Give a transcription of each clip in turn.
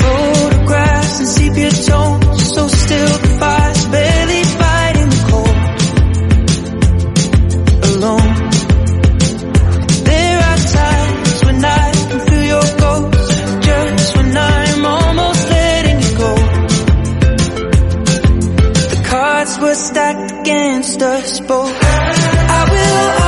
Photographs sepia so still the fire's barely fighting the cold. Alone. There are times when I can feel your ghost, just when I'm almost letting you go. The cards were stacked against us both. I will.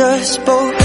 us both